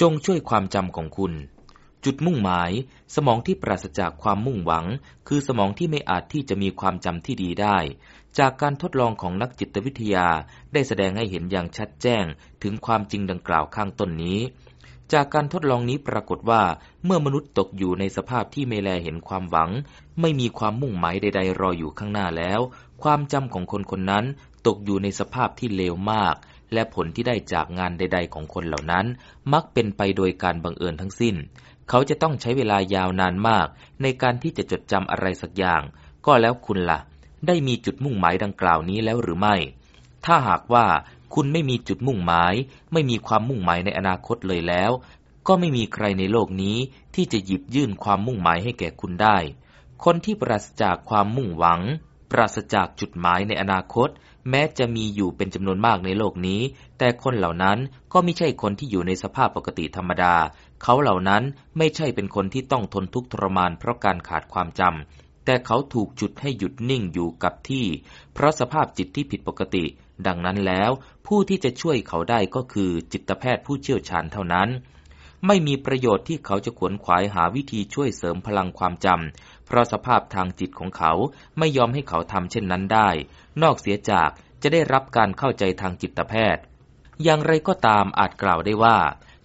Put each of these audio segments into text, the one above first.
จงช่วยความจำของคุณ จุดมุ่งหมาย สมองที่ปราศจากความมุ่งหวัง คือสมองที่ไม่อาจที่จะมีความจำที่ดีได้ จากการทดลองของนักจิตวิทยาได้แสดงให้เห็นอย่างชัดแจ้งถึงความจริงดังกล่าวข้างต้นนี้ จากการทดลองนี้ปรากฏว่า เมื่อมนุษย์ตกอยู่ในสภาพที่ไม่แลเห็นความหวัง ไม่มีความมุ่งหมายใด ๆ รออยู่ข้างหน้าแล้ว ความจำของคนคนนั้นตกอยู่ในสภาพที่เลวมาก และผลที่ได้จากงานใด ๆ ของคนเหล่านั้น มักเป็นไปโดยการบังเอิญทั้งสิ้น เขาจะต้องใช้เวลายาวนานมาก ในการที่จะจดจำอะไรสักอย่าง ก็แล้วคุณละ่ะ ได้มีจุดมุ่งหมายดังกล่าวนี้แล้วหรือไม่ ถ้าหากว่าคุณไม่มีจุดมุ่งหมาย ไม่มีความมุ่งหมายในอนาคตเลยแล้ว ก็ไม่มีใครในโลกนี้ที่จะหยิบยื่นความมุ่งหมายให้แก่คุณได้ คนที่ปราศจากความมุ่งหวัง ปราศจากจุดหมายในอนาคต แม้จะมีอยู่เป็นจำนวนมากในโลกนี้ แต่คนเหล่านั้นก็ไม่ใช่คนที่อยู่ในสภาพปกติธรรมดา เขาเหล่านั้นไม่ใช่เป็นคนที่ต้องทนทุกข์ทรมานเพราะการขาดความจำ แต่เขาถูกจุดให้หยุดนิ่งอยู่กับที่ เพราะสภาพจิตที่ผิดปกติ ดังนั้นแล้ว ผู้ที่จะช่วยเขาได้ก็คือจิตแพทย์ผู้เชี่ยวชาญเท่านั้น ไม่มีประโยชน์ที่เขาจะขวนขวายหาวิธีช่วยเสริมพลังความจำ เพราะสภาพทางจิตของเขาไม่ยอมให้เขาทำเช่นนั้นได้ นอกเสียจากจะได้รับการเข้าใจทางจิตแพทย์ อย่างไรก็ตามอาจกล่าวได้ว่า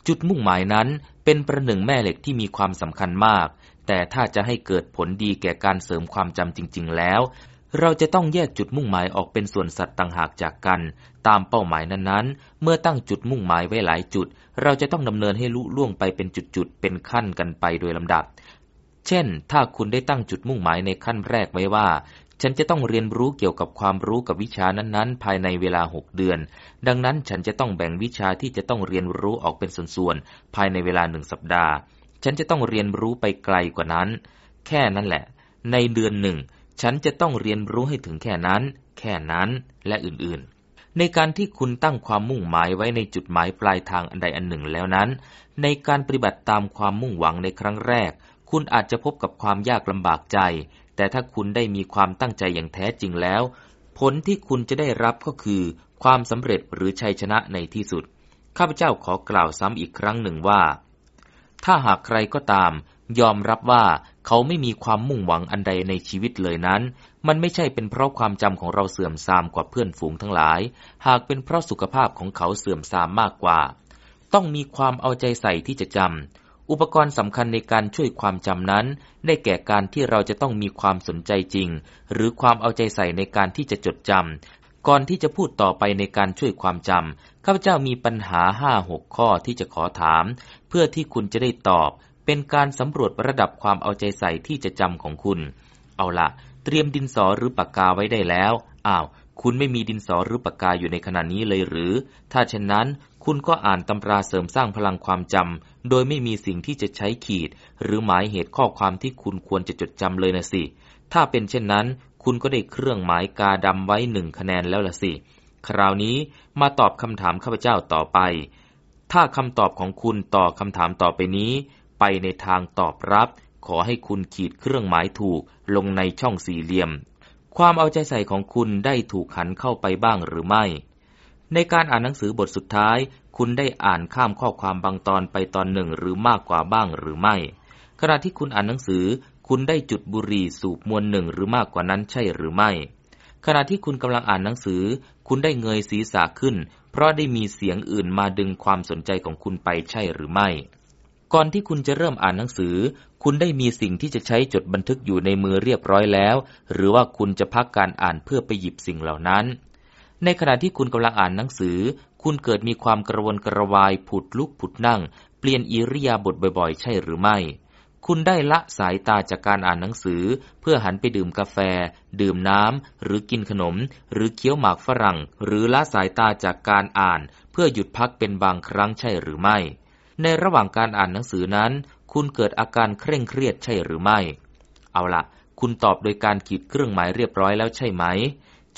จุดมุ่งหมายนั้นเป็นประหนึ่งแม่เหล็กที่มีความสำคัญมาก แต่ถ้าจะให้เกิดผลดีแก่การเสริมความจำจริง ๆ แล้ว เราจะต้องแยกจุดมุ่งหมายออกเป็นส่วนสัตว์ต่างหากจากกัน ตามเป้าหมายนั้นๆ เมื่อตั้งจุดมุ่งหมายไว้หลายจุด เราจะต้องดำเนินให้ลุล่วงไปเป็นจุดๆ เป็นขั้นกันไปโดยลำดับ เช่น ถ้าคุณได้ตั้งจุดมุ่งหมายในขั้นแรกไว้ว่า ฉันจะต้องเรียนรู้เกี่ยวกับความรู้กับวิชานั้นๆ ภายในเวลาหกเดือน ดังนั้นฉันจะต้องแบ่งวิชาที่จะต้องเรียนรู้ออกเป็นส่วนๆ ภายในเวลาหนึ่งสัปดาห์ ฉันจะต้องเรียนรู้ไปไกลกว่านั้น แค่นั้นแหละ ในเดือนหนึ่ง ฉันจะต้องเรียนรู้ให้ถึงแค่นั้น แค่นั้น และอื่นๆในการที่คุณตั้งความมุ่งหมายไว้ในจุดหมายปลายทางอันใดอันหนึ่งแล้วนั้น ในการปฏิบัติตามความมุ่งหวังในครั้งแรก คุณอาจจะพบกับความยากลำบากใจ แต่ถ้าคุณได้มีความตั้งใจอย่างแท้จริงแล้ว ผลที่คุณจะได้รับก็คือ ความสำเร็จหรือชัยชนะในที่สุด ข้าพเจ้าขอกล่าวซ้ำอีกครั้งหนึ่งว่า ถ้าหากใครก็ตาม ยอมรับว่าเขาไม่มีความมุ่งหวังอันใดในชีวิตเลยนั้น มันไม่ใช่เป็นเพราะความจำของเราเสื่อมทรามกว่าเพื่อนฝูงทั้งหลาย หากเป็นเพราะสุขภาพของเขาเสื่อมทรามมากกว่า ต้องมีความเอาใจใส่ที่จะจำ อุปกรณ์สำคัญในการช่วยความจำนั้น ได้แก่การที่เราจะต้องมีความสนใจจริง หรือความเอาใจใส่ในการที่จะจดจำก่อนที่จะพูดต่อไปในการช่วยความจำข้าพเจ้ามีปัญหาห้าหกข้อที่จะขอถาม เพื่อที่คุณจะได้ตอบ เป็นการสำรวจระดับความเอาใจใส่ที่จะจำของคุณ เอาละเตรียมดินสอหรือปากกาไว้ได้แล้ว อ้าว คุณไม่มีดินสอหรือปากกาอยู่ในขณะนี้เลยหรือ ถ้าเช่นนั้น คุณก็อ่านตำราเสริมสร้างพลังความจำ โดยไม่มีสิ่งที่จะใช้ขีด หรือหมายเหตุข้อความที่คุณควรจะจดจำเลยนะสิ ถ้าเป็นเช่นนั้น คุณก็ได้เครื่องหมายกาดำไว้หนึ่งคะแนนแล้วละสิ คราวนี้มาตอบคำถามข้าพเจ้าต่อไป ถ้าคำตอบของคุณต่อคำถามต่อไปนี้ ไปในทางตอบรับ ขอให้คุณขีดเครื่องหมายถูกลงในช่องสี่เหลี่ยม ความเอาใจใส่ของคุณได้ถูกหันเข้าไปบ้างหรือไม่ ในการอ่านหนังสือบทสุดท้าย คุณได้อ่านข้ามข้อความบางตอนไปตอนหนึ่งหรือมากกว่าบ้างหรือไม่ ขณะที่คุณอ่านหนังสือ คุณได้จุดบุหรี่สูบมวลหนึ่งหรือมากกว่านั้นใช่หรือไม่ ขณะที่คุณกำลังอ่านหนังสือ คุณได้เงยศีรษะขึ้น เพราะได้มีเสียงอื่นมาดึงความสนใจของคุณไปใช่หรือไม่ ก่อนที่คุณจะเริ่มอ่านหนังสือ คุณได้มีสิ่งที่จะใช้จดบันทึกอยู่ในมือเรียบร้อยแล้ว หรือว่าคุณจะพักการอ่านเพื่อไปหยิบสิ่งเหล่านั้น ในขณะที่คุณกำลังอ่านหนังสือ คุณเกิดมีความกระวนกระวายผุดลุกผุดนั่ง เปลี่ยนอิริยาบถบ่อยๆ ใช่หรือไม่ คุณได้ละสายตาจากการอ่านหนังสือ เพื่อหันไปดื่มกาแฟ ดื่มน้ำหรือกินขนม หรือเคี้ยวหมากฝรั่ง หรือละสายตาจากการอ่าน เพื่อหยุดพักเป็นบางครั้งใช่หรือไม่ ในระหว่างการอ่านหนังสือนั้น คุณเกิดอาการเคร่งเครียดใช่หรือไม่ เอาละคุณตอบโดยการขีดเครื่องหมายเรียบร้อยแล้วใช่ไหม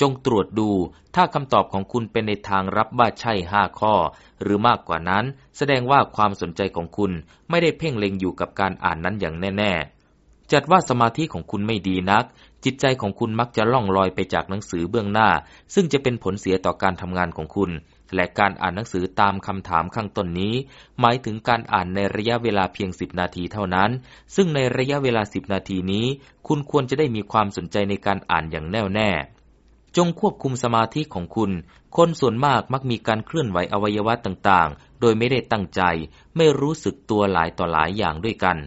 จงตรวจดูถ้าคำตอบของคุณเป็นในทางรับว่าใช่ห้าข้อ หรือมากกว่านั้น แสดงว่าความสนใจของคุณไม่ได้เพ่งเล็งอยู่กับการอ่านนั้นอย่างแน่ ๆ จัดว่าสมาธิของคุณไม่ดีนัก จิตใจของคุณมักจะล่องลอยไปจากหนังสือเบื้องหน้า ซึ่งจะเป็นผลเสียต่อการทำงานของคุณ และการอ่านหนังสือตามคำถามข้างต้นนี้ หมายถึงการอ่านในระยะเวลาเพียงสิบนาทีเท่านั้น ซึ่งในระยะเวลาสิบนาทีนี้ คุณควรจะได้มีความสนใจในการอ่านอย่างแน่วแน่ จงควบคุมสมาธิของคุณ คนส่วนมากมักมีการเคลื่อนไหวอวัยวะต่างๆ โดยไม่ได้ตั้งใจ ไม่รู้สึกตัวหลายต่อหลายอย่างด้วยกัน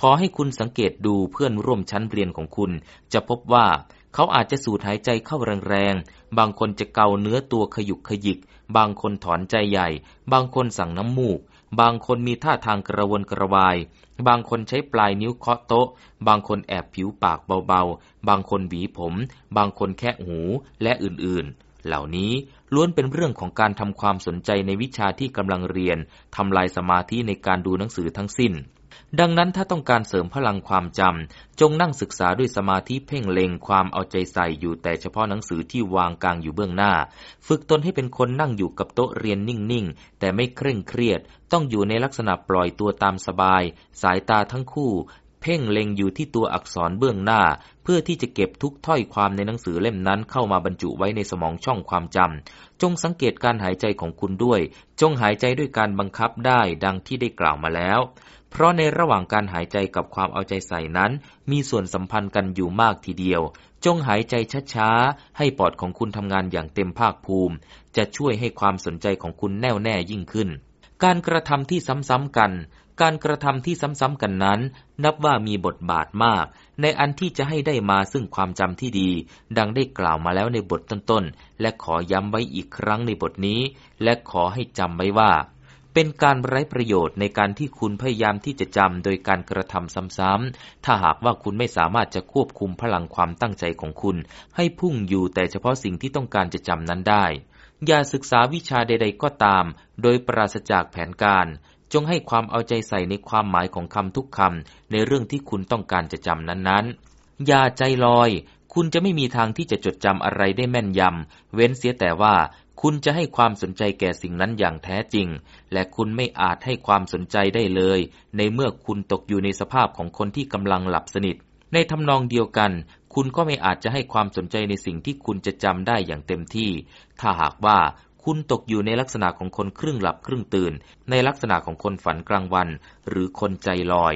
ขอให้คุณสังเกตดูเพื่อนร่วมชั้นเรียนของคุณ จะพบว่าเขาอาจจะสูดหายใจเข้าแรงๆ บางคนจะเกาเนื้อตัวขยุกขยิก บางคนถอนใจใหญ่ บางคนสั่งน้ำมูก บางคนมีท่าทางกระวนกระวาย บางคนใช้ปลายนิ้วเคาะโต๊ะ บางคนแอบผิวปากเบาๆ บางคนหวีผม บางคนแค่หู และอื่นๆ เหล่านี้ล้วนเป็นเรื่องของการทำความสนใจในวิชาที่กำลังเรียนทำลายสมาธิในการดูหนังสือทั้งสิ้น ดังนั้นถ้าต้องการเสริมพลังความจำจงนั่งศึกษาด้วยสมาธิเพ่งเล็งความเอาใจใส่อยู่แต่เฉพาะหนังสือที่วางกลางอยู่เบื้องหน้า ฝึกตนให้เป็นคนนั่งอยู่กับโต๊ะเรียนนิ่งๆ แต่ไม่เคร่งเครียด ต้องอยู่ในลักษณะปล่อยตัวตามสบาย สายตาทั้งคู่ เพ่งเล็งอยู่ที่ตัวอักษรเบื้องหน้า เพื่อที่จะเก็บทุกถ้อยความในหนังสือเล่มนั้นเข้ามาบรรจุไว้ในสมองช่องความจำ จงสังเกตการหายใจของคุณด้วย จงหายใจด้วยการบังคับได้ดังที่ได้กล่าวมาแล้ว เพราะในระหว่างการหายใจกับความเอาใจใส่นั้น มีส่วนสัมพันธ์กันอยู่มากทีเดียว จงหายใจช้าๆ ให้ปอดของคุณทำงานอย่างเต็มภาคภูมิ จะช่วยให้ความสนใจของคุณแน่วแน่ยิ่งขึ้นการกระทำที่ซ้ำๆกัน การกระทำที่ซ้ำๆกันนั้น นับว่ามีบทบาทมาก ในอันที่จะให้ได้มาซึ่งความจำที่ดี ดังได้กล่าวมาแล้วในบทต้นๆ และขอย้ำไว้อีกครั้งในบทนี้ และขอให้จำไว้ว่า เป็นการไร้ประโยชน์ในการที่คุณพยายามที่จะจำโดยการกระทำซ้ำๆ ถ้าหากว่าคุณไม่สามารถจะควบคุมพลังความตั้งใจของคุณ ให้พุ่งอยู่แต่เฉพาะสิ่งที่ต้องการจะจำนั้นได้ อย่าศึกษาวิชาใด ๆ ก็ตาม โดยปราศจากแผนการ จงให้ความเอาใจใส่ในความหมายของคำทุกคำในเรื่องที่คุณต้องการจะจำนั้นๆ อย่าใจลอย คุณจะไม่มีทางที่จะจดจำอะไรได้แม่นยำ เว้นเสียแต่ว่าคุณจะให้ความสนใจแก่สิ่งนั้นอย่างแท้จริง และคุณไม่อาจให้ความสนใจได้เลย ในเมื่อคุณตกอยู่ในสภาพของคนที่กำลังหลับสนิท ในทำนองเดียวกัน คุณก็ไม่อาจจะให้ความสนใจในสิ่งที่คุณจะจำได้อย่างเต็มที่ ถ้าหากว่า คุณตกอยู่ในลักษณะของคนครึ่งหลับครึ่งตื่น ในลักษณะของคนฝันกลางวัน หรือคนใจลอย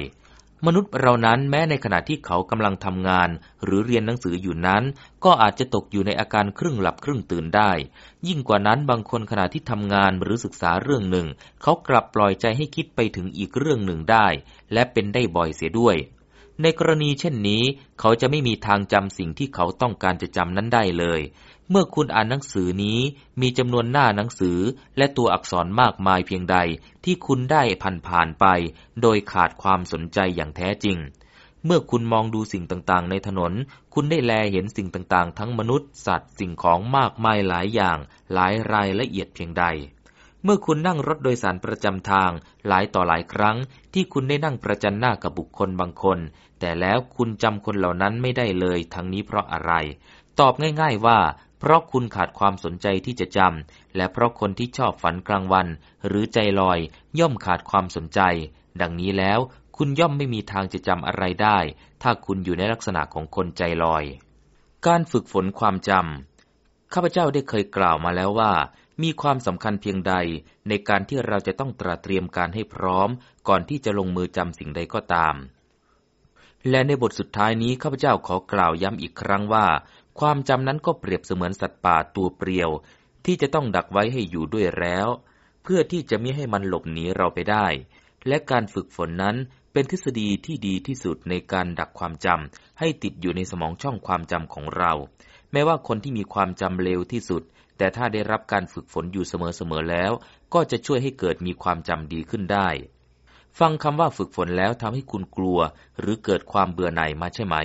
มนุษย์เรานั้นแม้ในขณะที่เขากำลังทำงาน หรือเรียนหนังสืออยู่นั้น ก็อาจจะตกอยู่ในอาการครึ่งหลับครึ่งตื่นได้ ยิ่งกว่านั้นบางคนขณะที่ทำงานหรือศึกษาเรื่องหนึ่ง เขากลับปล่อยใจให้คิดไปถึงอีกเรื่องหนึ่งได้ และเป็นได้บ่อยเสียด้วยในกรณีเช่นนี้ เขาจะไม่มีทางจำสิ่งที่เขาต้องการจะจำนั้นได้เลย เมื่อคุณอ่านหนังสือนี้มีจำนวนหน้าหนังสือและตัวอักษรมากมายเพียงใดที่คุณได้ผ่านผ่านไป โดยขาดความสนใจอย่างแท้จริง เมื่อคุณมองดูสิ่งต่างๆ ในถนน คุณได้แลเห็นสิ่งต่างๆ ทั้งมนุษย์ สัตว์สิ่งของมากมายหลายอย่าง หลายรายละเอียดเพียงใด เมื่อคุณนั่งรถโดยสารประจำทาง หลายต่อหลายครั้ง ที่คุณได้นั่งประจันหน้ากับบุคคลบางคน แต่แล้วคุณจำคนเหล่านั้นไม่ได้เลย ทั้งนี้เพราะอะไร ตอบง่าย ๆว่า เพราะคุณขาดความสนใจที่จะจำ และเพราะคนที่ชอบฝันกลางวัน หรือใจลอย ย่อมขาดความสนใจ ดังนี้แล้ว คุณย่อมไม่มีทางจะจำอะไรได้ ถ้าคุณอยู่ในลักษณะของคนใจลอย การฝึกฝนความจำ ข้าพเจ้าได้เคยกล่าวมาแล้วว่า มีความสำคัญเพียงใด ในการที่เราจะต้องตระเตรียมการให้พร้อม ก่อนที่จะลงมือจำสิ่งใดก็ตามและในบทสุดท้ายนี้ข้าพเจ้าขอกล่าวย้ำอีกครั้งว่า ความจำนั้นก็เปรียบเสมือนสัตว์ป่าตัวเปรียว ที่จะต้องดักไว้ให้อยู่ด้วยแล้ว เพื่อที่จะไม่ให้มันหลบหนีเราไปได้ และการฝึกฝนนั้นเป็นทฤษฎีที่ดีที่สุดในการดักความจำให้ติดอยู่ในสมองช่องความจำของเรา แม้ว่าคนที่มีความจำเร็วที่สุด แต่ถ้าได้รับการฝึกฝนอยู่เสมอๆแล้ว ก็จะช่วยให้เกิดมีความจำดีขึ้นได้ ฟังคำว่าฝึกฝนแล้วทำให้คุณกลัว หรือเกิดความเบื่อหน่ายมาใช่ไหม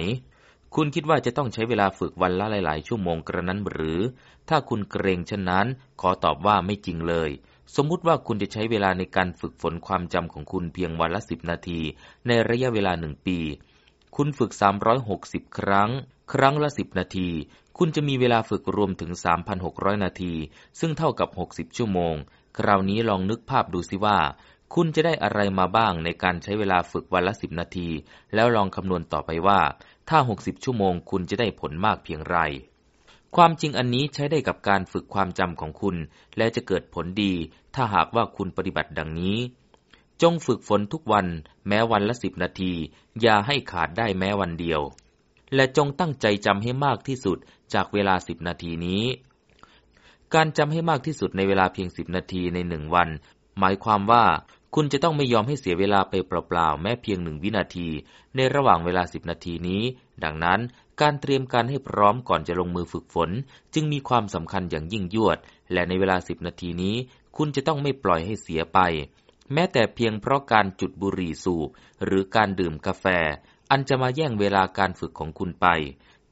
คุณคิดว่าจะต้องใช้เวลาฝึกวันละหลาย ๆ ชั่วโมงกระนั้นหรือ ถ้าคุณเกรงเช่นนั้น ขอตอบว่าไม่จริงเลย สมมุติว่าคุณจะใช้เวลาในการฝึกฝนความจำของคุณเพียงวันละสิบนาที ในระยะเวลาหนึ่งปี คุณฝึก 360 ครั้ง ครั้งละสิบนาที คุณจะมีเวลาฝึกรวมถึง 3,600 นาที ซึ่งเท่ากับ 60 ชั่วโมง คราวนี้ลองนึกภาพดูสิว่าคุณจะได้อะไรมาบ้างในการใช้เวลาฝึกวันละสิบนาที แล้วลองคำนวณต่อไปว่า ถ้า 60 ชั่วโมงคุณจะได้ผลมากเพียงไร ความจริงอันนี้ใช้ได้กับการฝึกความจำของคุณ และจะเกิดผลดี ถ้าหากว่าคุณปฏิบัติดังนี้ จงฝึกฝนทุกวัน แม้วันละสิบนาที อย่าให้ขาดได้แม้วันเดียว และจงตั้งใจจำให้มากที่สุดจากเวลาสิบนาทีนี้ การจำให้มากที่สุดในเวลาเพียงสิบนาทีในหนึ่งวัน หมายความว่า คุณจะต้องไม่ยอมให้เสียเวลาไปเปล่าๆ แม้เพียงหนึ่งวินาที ในระหว่างเวลาสิบนาทีนี้ ดังนั้นการเตรียมการให้พร้อมก่อนจะลงมือฝึกฝน จึงมีความสำคัญอย่างยิ่งยวด และในเวลาสิบนาทีนี้ คุณจะต้องไม่ปล่อยให้เสียไป แม้แต่เพียงเพราะการจุดบุหรี่สูบหรือการดื่มกาแฟ อันจะมาแย่งเวลาการฝึกของคุณไป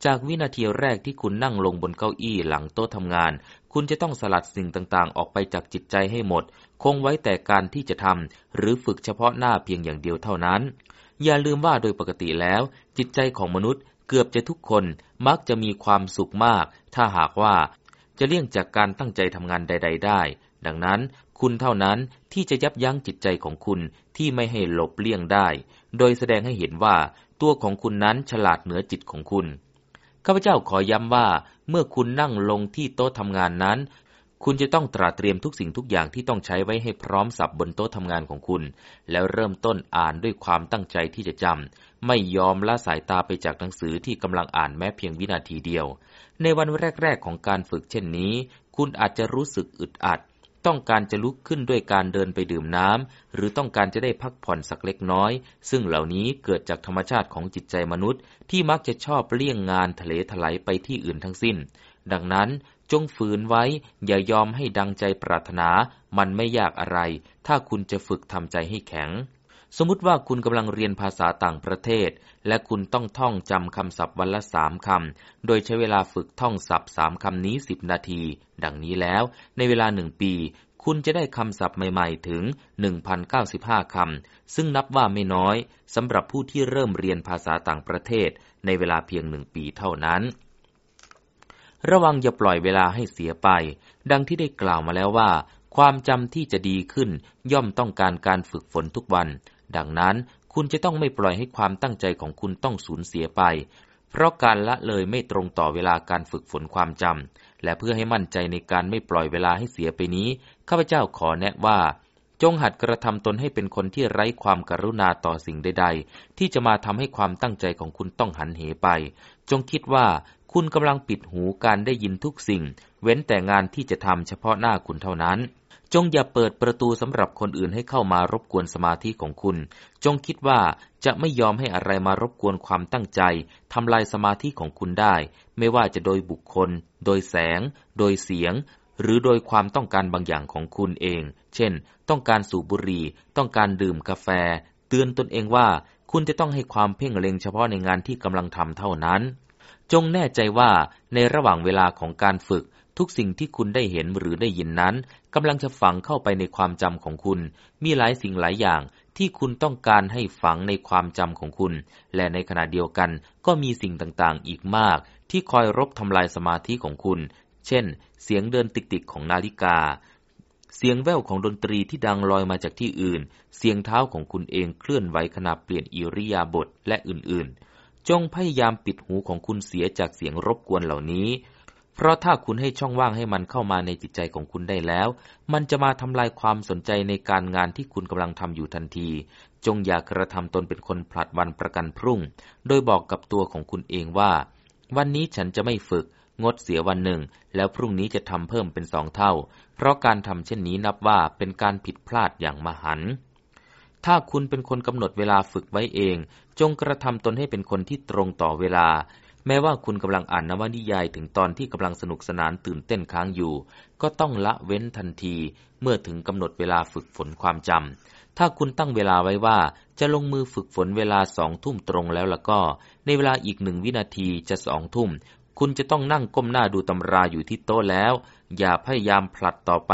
จากวินาทีแรกที่คุณนั่งลงบนเก้าอี้หลังโต๊ะทำงาน คุณจะต้องสลัดสิ่งต่างๆ ออกไปจากจิตใจให้หมด คงไว้แต่การที่จะทำหรือฝึกเฉพาะหน้าเพียงอย่างเดียวเท่านั้น อย่าลืมว่าโดยปกติแล้ว จิตใจของมนุษย์เกือบจะทุกคนมักจะมีความสุขมาก ถ้าหากว่าจะเลี่ยงจากการตั้งใจทำงานใด ๆ ได้ ดังนั้นคุณเท่านั้นที่จะยับยั้งจิตใจของคุณที่ไม่ให้หลบเลี่ยงได้ โดยแสดงให้เห็นว่าตัวของคุณนั้นฉลาดเหนือจิตของคุณ ข้าพเจ้าขอย้ำว่า เมื่อคุณนั่งลงที่โต๊ะทำงานนั้น คุณจะต้องตราเตรียมทุกสิ่งทุกอย่างที่ต้องใช้ไว้ให้พร้อมสับบนโต๊ะทำงานของคุณ แล้วเริ่มต้นอ่านด้วยความตั้งใจที่จะจำ ไม่ยอมละสายตาไปจากหนังสือที่กำลังอ่านแม้เพียงวินาทีเดียว ในวันแรก ๆ ของการฝึกเช่นนี้ คุณอาจจะรู้สึกอึดอัด ต้องการจะลุกขึ้นด้วยการเดินไปดื่มน้ำ หรือต้องการจะได้พักผ่อนสักเล็กน้อย ซึ่งเหล่านี้เกิดจากธรรมชาติของจิตใจมนุษย์ ที่มักจะชอบเลี่ยงงานทะเลถลายไปที่อื่นทั้งสิ้นดังนั้น จงฝืนไว้ อย่ายอมให้ดังใจปรารถนา มันไม่ยากอะไร ถ้าคุณจะฝึกทำใจให้แข็ง สมมติว่าคุณกำลังเรียนภาษาต่างประเทศ และคุณต้องท่องจำคำศัพท์วันละสามคำ โดยใช้เวลาฝึกท่องศัพท์สามคำนี้สิบนาที ดังนี้แล้ว ในเวลาหนึ่งปี คุณจะได้คำศัพท์ใหม่ๆ ถึง 1,095 คำ ซึ่งนับว่าไม่น้อยสำหรับผู้ที่เริ่มเรียนภาษาต่างประเทศ ในเวลาเพียงหนึ่งปีเท่านั้น ระวังอย่าปล่อยเวลาให้เสียไป ดังที่ได้กล่าวมาแล้วว่า ความจำที่จะดีขึ้นย่อมต้องการการฝึกฝนทุกวัน ดังนั้นคุณจะต้องไม่ปล่อยให้ความตั้งใจของคุณต้องสูญเสียไป เพราะการละเลยไม่ตรงต่อเวลาการฝึกฝนความจำ และเพื่อให้มั่นใจในการไม่ปล่อยเวลาให้เสียไปนี้ ข้าพเจ้าขอแนะว่า จงหัดกระทำตนให้เป็นคนที่ไร้ความกรุณาต่อสิ่งใด ๆ ที่จะมาทำให้ความตั้งใจของคุณต้องหันเหไป จงคิดว่า คุณกำลังปิดหูการได้ยินทุกสิ่ง เว้นแต่งานที่จะทำเฉพาะหน้าคุณเท่านั้น จงอย่าเปิดประตูสำหรับคนอื่นให้เข้ามารบกวนสมาธิของคุณ จงคิดว่าจะไม่ยอมให้อะไรมารบกวนความตั้งใจทำลายสมาธิของคุณได้ ไม่ว่าจะโดยบุคคล โดยแสง โดยเสียง หรือโดยความต้องการบางอย่างของคุณเอง เช่น ต้องการสูบบุหรี่ ต้องการดื่มกาแฟ เตือนตนเองว่า คุณจะต้องให้ความเพ่งเล็งเฉพาะในงานที่กำลังทำเท่านั้น จงแน่ใจว่าในระหว่างเวลาของการฝึก ทุกสิ่งที่คุณได้เห็นหรือได้ยินนั้นกำลังจะฝังเข้าไปในความจำของคุณ มีหลายสิ่งหลายอย่างที่คุณต้องการให้ฝังในความจำของคุณ และในขณะเดียวกันก็มีสิ่งต่างๆ อีกมาก ที่คอยรบทำลายสมาธิของคุณ เช่น เสียงเดินติกๆของนาฬิกา เสียงแว่วของดนตรีที่ดังลอยมาจากที่อื่น เสียงเท้าของคุณเองเคลื่อนไหวขณะเปลี่ยนอิริยาบถและอื่นๆ จงพยายามปิดหูของคุณเสียจากเสียงรบกวนเหล่านี้ เพราะถ้าคุณให้ช่องว่างให้มันเข้ามาในจิตใจของคุณได้แล้ว มันจะมาทำลายความสนใจในการงานที่คุณกำลังทำอยู่ทันที จงอย่ากระทำตนเป็นคนผลัดวันประกันพรุ่ง โดยบอกกับตัวของคุณเองว่า วันนี้ฉันจะไม่ฝึก งดเสียวันหนึ่ง แล้วพรุ่งนี้จะทำเพิ่มเป็นสองเท่า เพราะการทำเช่นนี้นับว่าเป็นการผิดพลาดอย่างมหันต์ ถ้าคุณเป็นคนกำหนดเวลาฝึกไว้เอง จงกระทำตนให้เป็นคนที่ตรงต่อเวลา แม้ว่าคุณกำลังอ่านนวนิยายถึงตอนที่กำลังสนุกสนานตื่นเต้นค้างอยู่ ก็ต้องละเว้นทันที เมื่อถึงกำหนดเวลาฝึกฝนความจำ ถ้าคุณตั้งเวลาไว้ว่า จะลงมือฝึกฝนเวลาสองทุ่มตรงแล้วล่ะก็ ในเวลาอีกหนึ่งวินาทีจะสองทุ่ม คุณจะต้องนั่งก้มหน้าดูตำราอยู่ที่โต๊ะแล้ว อย่าพยายามผลัดต่อไป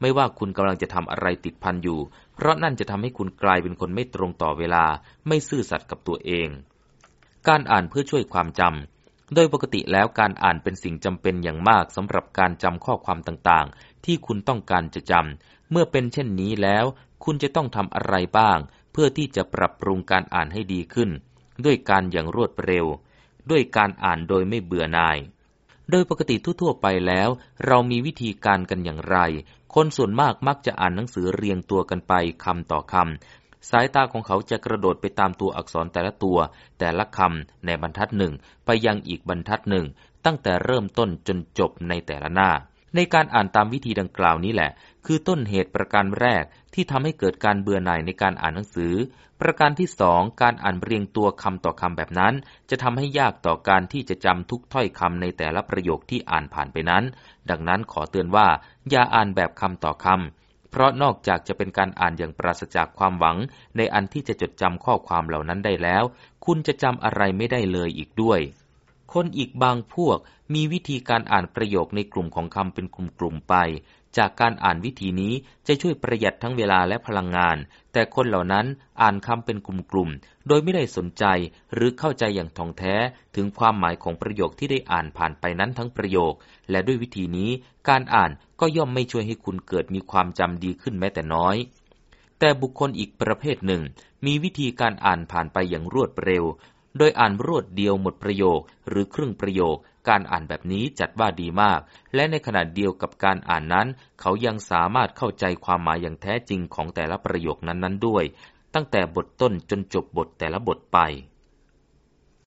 ไม่ว่าคุณกำลังจะทำอะไรติดพันอยู่ เพราะนั่นจะทำให้คุณกลายเป็นคนไม่ตรงต่อเวลา ไม่ซื่อสัตย์กับตัวเอง การอ่านเพื่อช่วยความจำ โดยปกติแล้วการอ่านเป็นสิ่งจำเป็นอย่างมากสำหรับการจำข้อความต่างๆ ที่คุณต้องการจะจำ เมื่อเป็นเช่นนี้แล้ว คุณจะต้องทำอะไรบ้าง เพื่อที่จะปรับปรุงการอ่านให้ดีขึ้น ด้วยการอย่างรวดเร็ว ด้วยการอ่านโดยไม่เบื่อหน่าย โดยปกติทั่วๆไปแล้ว เรามีวิธีการกันอย่างไร คนส่วนมากมักจะอ่านหนังสือเรียงตัวกันไปคำต่อคำ สายตาของเขาจะกระโดดไปตามตัวอักษรแต่ละตัว แต่ละคำในบรรทัดหนึ่งไปยังอีกบรรทัดหนึ่ง ตั้งแต่เริ่มต้นจนจบในแต่ละหน้า ในการอ่านตามวิธีดังกล่าวนี้แหละ คือต้นเหตุประการแรก ที่ทำให้เกิดการเบื่อหน่ายในการอ่านหนังสือ ประการที่สองการอ่านเรียงตัวคำต่อคำแบบนั้น จะทำให้ยากต่อการที่จะจำทุกถ้อยคำในแต่ละประโยคที่อ่านผ่านไปนั้น ดังนั้นขอเตือนว่า อย่าอ่านแบบคำต่อคำ เพราะนอกจากจะเป็นการอ่านอย่างปราศจากความหวัง ในอันที่จะจดจำข้อความเหล่านั้นได้แล้ว คุณจะจำอะไรไม่ได้เลยอีกด้วยคนอีกบางพวกมีวิธีการอ่านประโยคในกลุ่มของคำเป็นกลุ่มๆไป จากการอ่านวิธีนี้จะช่วยประหยัดทั้งเวลาและพลังงาน แต่คนเหล่านั้นอ่านคำเป็นกลุ่มๆ โดยไม่ได้สนใจหรือเข้าใจอย่างท่องแท้ถึงความหมายของประโยคที่ได้อ่านผ่านไปนั้นทั้งประโยค และด้วยวิธีนี้การอ่านก็ย่อมไม่ช่วยให้คุณเกิดมีความจำดีขึ้นแม้แต่น้อยแต่บุคคลอีกประเภทหนึ่ง มีวิธีการอ่านผ่านไปอย่างรวดเร็ว โดยอ่านรวดเดียวหมดประโยคหรือครึ่งประโยค การอ่านแบบนี้จัดว่าดีมาก และในขณะเดียวกับการอ่านนั้น เขายังสามารถเข้าใจความหมายอย่างแท้จริงของแต่ละประโยคนั้นๆด้วย ตั้งแต่บทต้นจนจบบทแต่ละบทไป